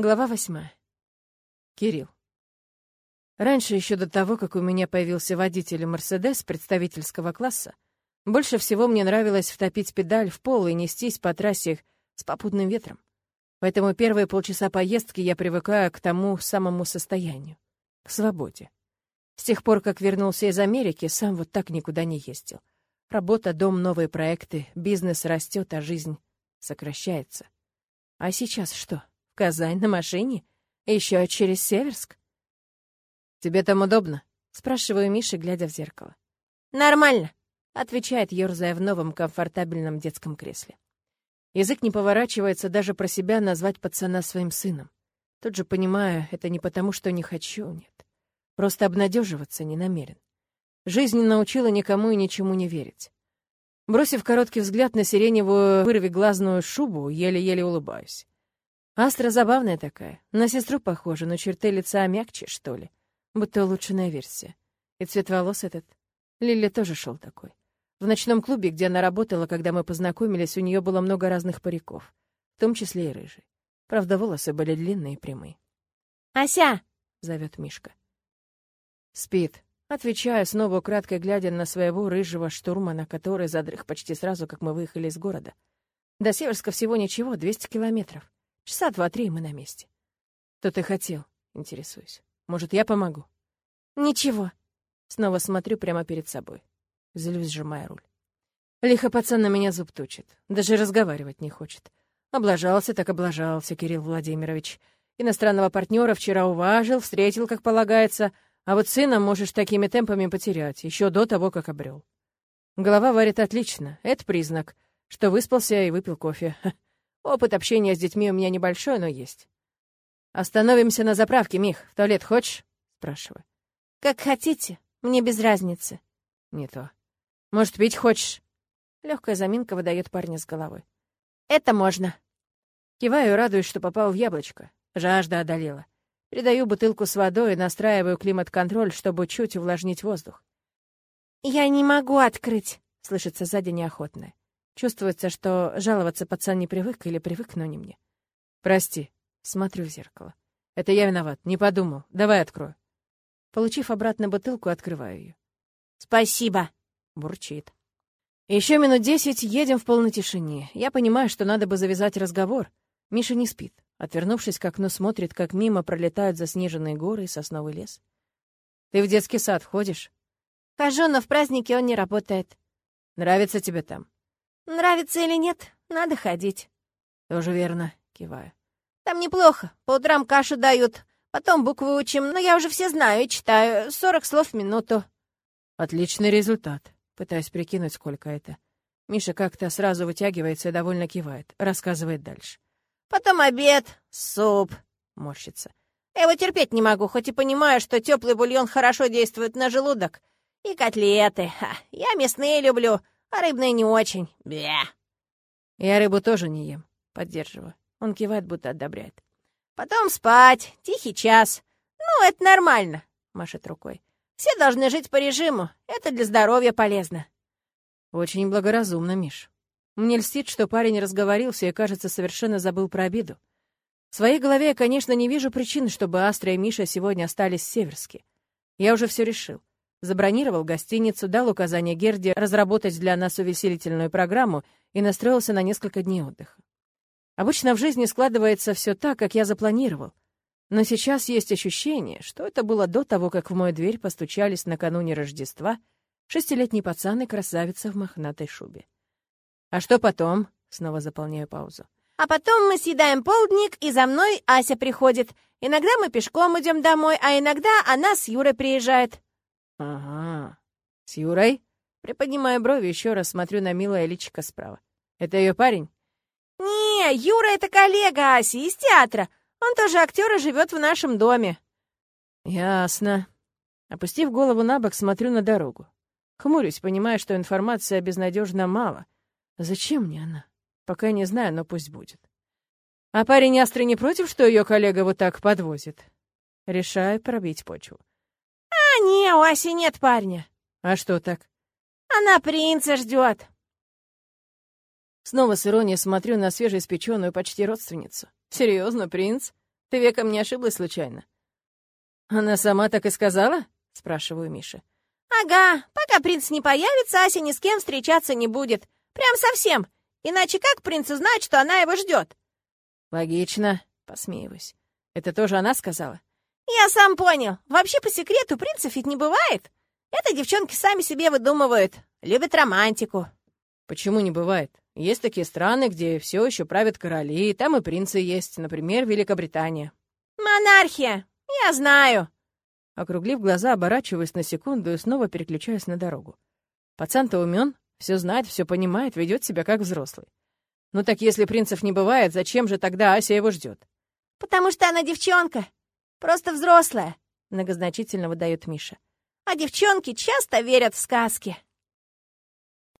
Глава восьмая. Кирилл. Раньше, еще до того, как у меня появился водитель «Мерседес» представительского класса, больше всего мне нравилось втопить педаль в пол и нестись по трассе с попутным ветром. Поэтому первые полчаса поездки я привыкаю к тому самому состоянию, к свободе. С тех пор, как вернулся из Америки, сам вот так никуда не ездил. Работа, дом, новые проекты, бизнес растет, а жизнь сокращается. А сейчас что? Казань на машине? Еще через Северск? «Тебе там удобно?» — спрашиваю Миши, глядя в зеркало. «Нормально», — отвечает, ерзая в новом комфортабельном детском кресле. Язык не поворачивается даже про себя назвать пацана своим сыном. Тут же понимаю, это не потому, что не хочу, нет. Просто обнадеживаться не намерен. Жизнь научила никому и ничему не верить. Бросив короткий взгляд на сиреневую вырвиглазную шубу, еле-еле улыбаюсь. Астра забавная такая. На сестру похожа, но черты лица мягче, что ли. Будто улучшенная версия. И цвет волос этот. Лили тоже шел такой. В ночном клубе, где она работала, когда мы познакомились, у нее было много разных париков, в том числе и рыжий. Правда, волосы были длинные и прямые. «Ася!» — зовет Мишка. «Спит», — отвечаю, снова украдкой глядя на своего рыжего штурмана, который задрых почти сразу, как мы выехали из города. До Северска всего ничего, 200 километров. Часа два-три мы на месте. Что ты хотел? Интересуюсь. Может, я помогу? Ничего. Снова смотрю прямо перед собой. Злюсь, сжимая руль. Лихо пацан на меня зуб точит. Даже разговаривать не хочет. Облажался так облажался, Кирилл Владимирович. Иностранного партнера вчера уважил, встретил, как полагается, а вот сына можешь такими темпами потерять, еще до того, как обрел. Голова варит отлично. Это признак, что выспался и выпил кофе. Опыт общения с детьми у меня небольшой, но есть. «Остановимся на заправке, Мих. В туалет хочешь?» — спрашиваю. «Как хотите. Мне без разницы». «Не то. Может, пить хочешь?» Легкая заминка выдает парня с головой. «Это можно». Киваю, радуюсь, что попал в яблочко. Жажда одолела. Передаю бутылку с водой и настраиваю климат-контроль, чтобы чуть увлажнить воздух. «Я не могу открыть», — слышится сзади неохотное. Чувствуется, что жаловаться пацан не привык или привык, но не мне. «Прости», — смотрю в зеркало. «Это я виноват, не подумал. Давай открою». Получив обратно бутылку, открываю ее. «Спасибо», — бурчит. Еще минут десять едем в полной тишине. Я понимаю, что надо бы завязать разговор. Миша не спит. Отвернувшись к окну, смотрит, как мимо пролетают заснеженные горы и сосновый лес. «Ты в детский сад ходишь?» «Хожу, но в празднике он не работает». «Нравится тебе там?» Нравится или нет, надо ходить. Тоже верно, киваю. Там неплохо. По утрам кашу дают, потом буквы учим, но я уже все знаю и читаю. Сорок слов в минуту. Отличный результат. Пытаюсь прикинуть, сколько это. Миша как-то сразу вытягивается и довольно кивает. Рассказывает дальше. Потом обед, суп. Морщится. Я его терпеть не могу, хоть и понимаю, что теплый бульон хорошо действует на желудок. И котлеты. Ха, я мясные люблю а рыбные не очень. Бе. Я рыбу тоже не ем. Поддерживаю. Он кивает, будто одобряет. Потом спать. Тихий час. Ну, это нормально, машет рукой. Все должны жить по режиму. Это для здоровья полезно. Очень благоразумно, Миш. Мне льстит, что парень разговорился и, кажется, совершенно забыл про обиду. В своей голове я, конечно, не вижу причин, чтобы Астра и Миша сегодня остались в Северске. Я уже все решил. Забронировал гостиницу, дал указание Герде разработать для нас увеселительную программу и настроился на несколько дней отдыха. Обычно в жизни складывается все так, как я запланировал. Но сейчас есть ощущение, что это было до того, как в мою дверь постучались накануне Рождества шестилетний пацан и красавица в мохнатой шубе. «А что потом?» — снова заполняю паузу. «А потом мы съедаем полдник, и за мной Ася приходит. Иногда мы пешком идем домой, а иногда она с Юрой приезжает». «Ага. С Юрой?» Приподнимая брови, еще раз смотрю на милое личико справа. «Это ее парень?» «Не, Юра — это коллега Аси из театра. Он тоже актер и живет в нашем доме». «Ясно». Опустив голову на бок, смотрю на дорогу. Хмурюсь, понимая, что информация безнадежно мало. Зачем мне она? Пока не знаю, но пусть будет. А парень Астры не против, что ее коллега вот так подвозит? Решаю пробить почву не, у Аси нет парня». «А что так?» «Она принца ждет». Снова с иронией смотрю на свежеиспеченную почти родственницу. «Серьезно, принц? Ты веком не ошиблась случайно?» «Она сама так и сказала?» — спрашиваю Миша. «Ага, пока принц не появится, Ася ни с кем встречаться не будет. Прям совсем. Иначе как принц узнает, что она его ждет?» «Логично», — посмеиваюсь. «Это тоже она сказала?» «Я сам понял. Вообще, по секрету, принцев ведь не бывает. Это девчонки сами себе выдумывают. Любят романтику». «Почему не бывает? Есть такие страны, где все еще правят короли, и там и принцы есть, например, Великобритания». «Монархия! Я знаю!» Округлив глаза, оборачиваясь на секунду и снова переключаюсь на дорогу. Пацан-то умен, все знает, все понимает, ведет себя как взрослый. Ну так если принцев не бывает, зачем же тогда Ася его ждет? «Потому что она девчонка. Просто взрослая», — многозначительно выдает Миша. «А девчонки часто верят в сказки».